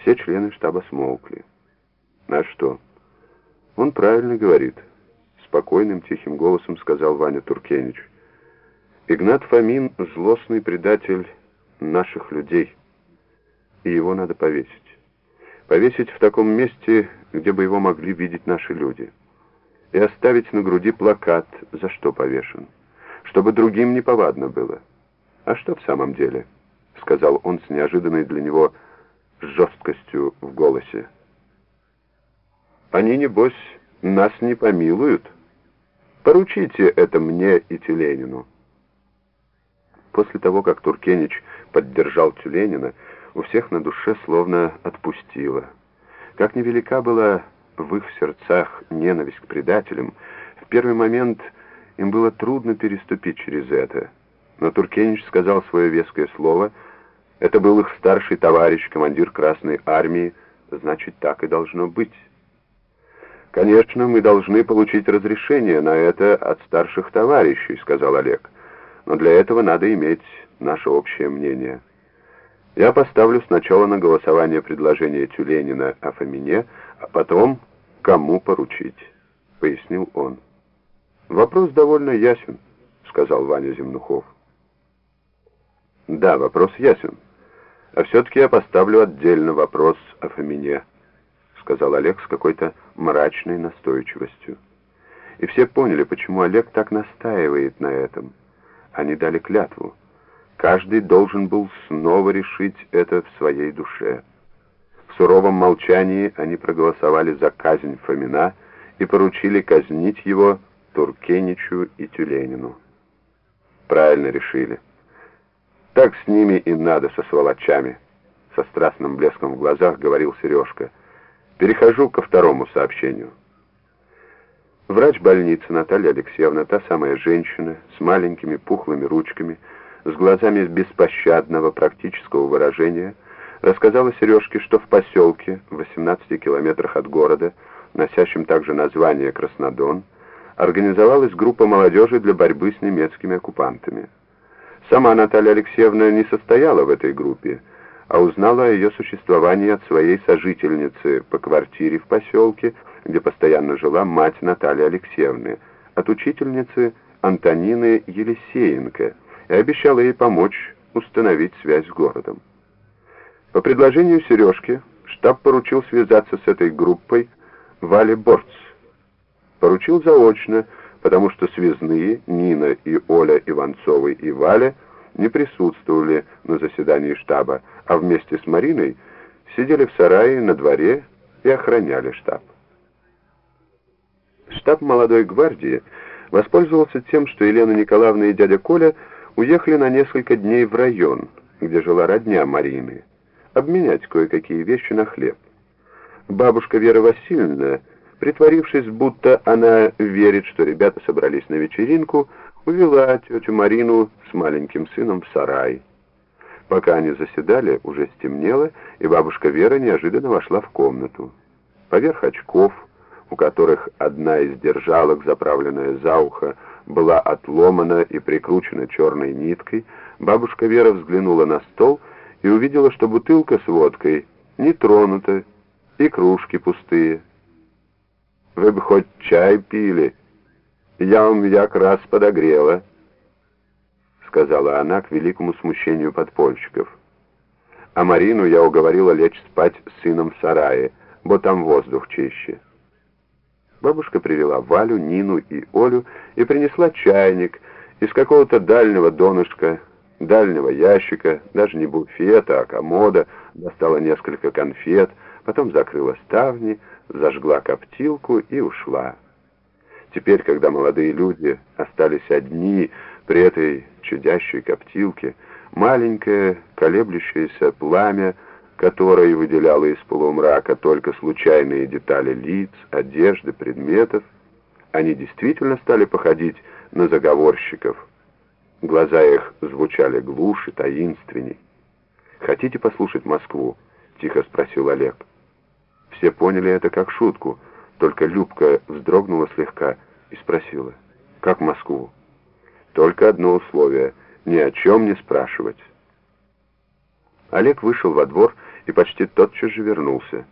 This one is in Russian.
Все члены штаба смолкли. «А что?» «Он правильно говорит», — спокойным тихим голосом сказал Ваня Туркенич. «Игнат Фомин — злостный предатель наших людей, и его надо повесить. Повесить в таком месте, где бы его могли видеть наши люди. И оставить на груди плакат, за что повешен, чтобы другим неповадно было. А что в самом деле?» — сказал он с неожиданной для него жесткостью в голосе. «Они, небось, нас не помилуют? Поручите это мне и Тюленину». После того, как Туркенич поддержал Тюленина, у всех на душе словно отпустило. Как невелика была в их сердцах ненависть к предателям, в первый момент им было трудно переступить через это. Но Туркенич сказал свое веское слово — это был их старший товарищ, командир Красной Армии, значит, так и должно быть. «Конечно, мы должны получить разрешение на это от старших товарищей», — сказал Олег. «Но для этого надо иметь наше общее мнение. Я поставлю сначала на голосование предложение Тюленина о Фомине, а потом кому поручить», — пояснил он. «Вопрос довольно ясен», — сказал Ваня Земнухов. «Да, вопрос ясен». А все-таки я поставлю отдельно вопрос о Фомине, сказал Олег с какой-то мрачной настойчивостью. И все поняли, почему Олег так настаивает на этом. Они дали клятву. Каждый должен был снова решить это в своей душе. В суровом молчании они проголосовали за казнь Фомина и поручили казнить его Туркеничу и Тюленину. Правильно решили. Так с ними и надо, со сволочами. Со страстным блеском в глазах говорил Сережка. Перехожу ко второму сообщению. Врач больницы Наталья Алексеевна, та самая женщина, с маленькими пухлыми ручками, с глазами беспощадного практического выражения, рассказала Сережке, что в поселке, в 18 километрах от города, носящем также название Краснодон, организовалась группа молодежи для борьбы с немецкими оккупантами. Сама Наталья Алексеевна не состояла в этой группе, а узнала о ее существовании от своей сожительницы по квартире в поселке, где постоянно жила мать Натальи Алексеевны, от учительницы Антонины Елисеенко, и обещала ей помочь установить связь с городом. По предложению Сережки штаб поручил связаться с этой группой Вале Борц. Поручил заочно, потому что связные Нина и Оля Иванцовы и Валя не присутствовали на заседании штаба, а вместе с Мариной сидели в сарае на дворе и охраняли штаб. Штаб молодой гвардии воспользовался тем, что Елена Николаевна и дядя Коля уехали на несколько дней в район, где жила родня Марины, обменять кое-какие вещи на хлеб. Бабушка Вера Васильевна Притворившись, будто она верит, что ребята собрались на вечеринку, увела тетю Марину с маленьким сыном в сарай. Пока они заседали, уже стемнело, и бабушка Вера неожиданно вошла в комнату. Поверх очков, у которых одна из держалок, заправленная за ухо, была отломана и прикручена черной ниткой, бабушка Вера взглянула на стол и увидела, что бутылка с водкой не тронута, и кружки пустые. Вы бы хоть чай пили. Я вам як раз подогрела, — сказала она к великому смущению подпольщиков. А Марину я уговорила лечь спать с сыном в сарае, бо там воздух чище. Бабушка привела Валю, Нину и Олю и принесла чайник из какого-то дальнего донышка, дальнего ящика, даже не буфета, а комода, достала несколько конфет, потом закрыла ставни, зажгла коптилку и ушла. Теперь, когда молодые люди остались одни при этой чудящей коптилке, маленькое колеблющееся пламя, которое выделяло из полумрака только случайные детали лиц, одежды, предметов, они действительно стали походить на заговорщиков. Глаза их звучали глуше, таинственней. «Хотите послушать Москву?» — тихо спросил Олег. Все поняли это как шутку, только Любка вздрогнула слегка и спросила, «Как Москву?» «Только одно условие — ни о чем не спрашивать». Олег вышел во двор и почти тотчас же вернулся.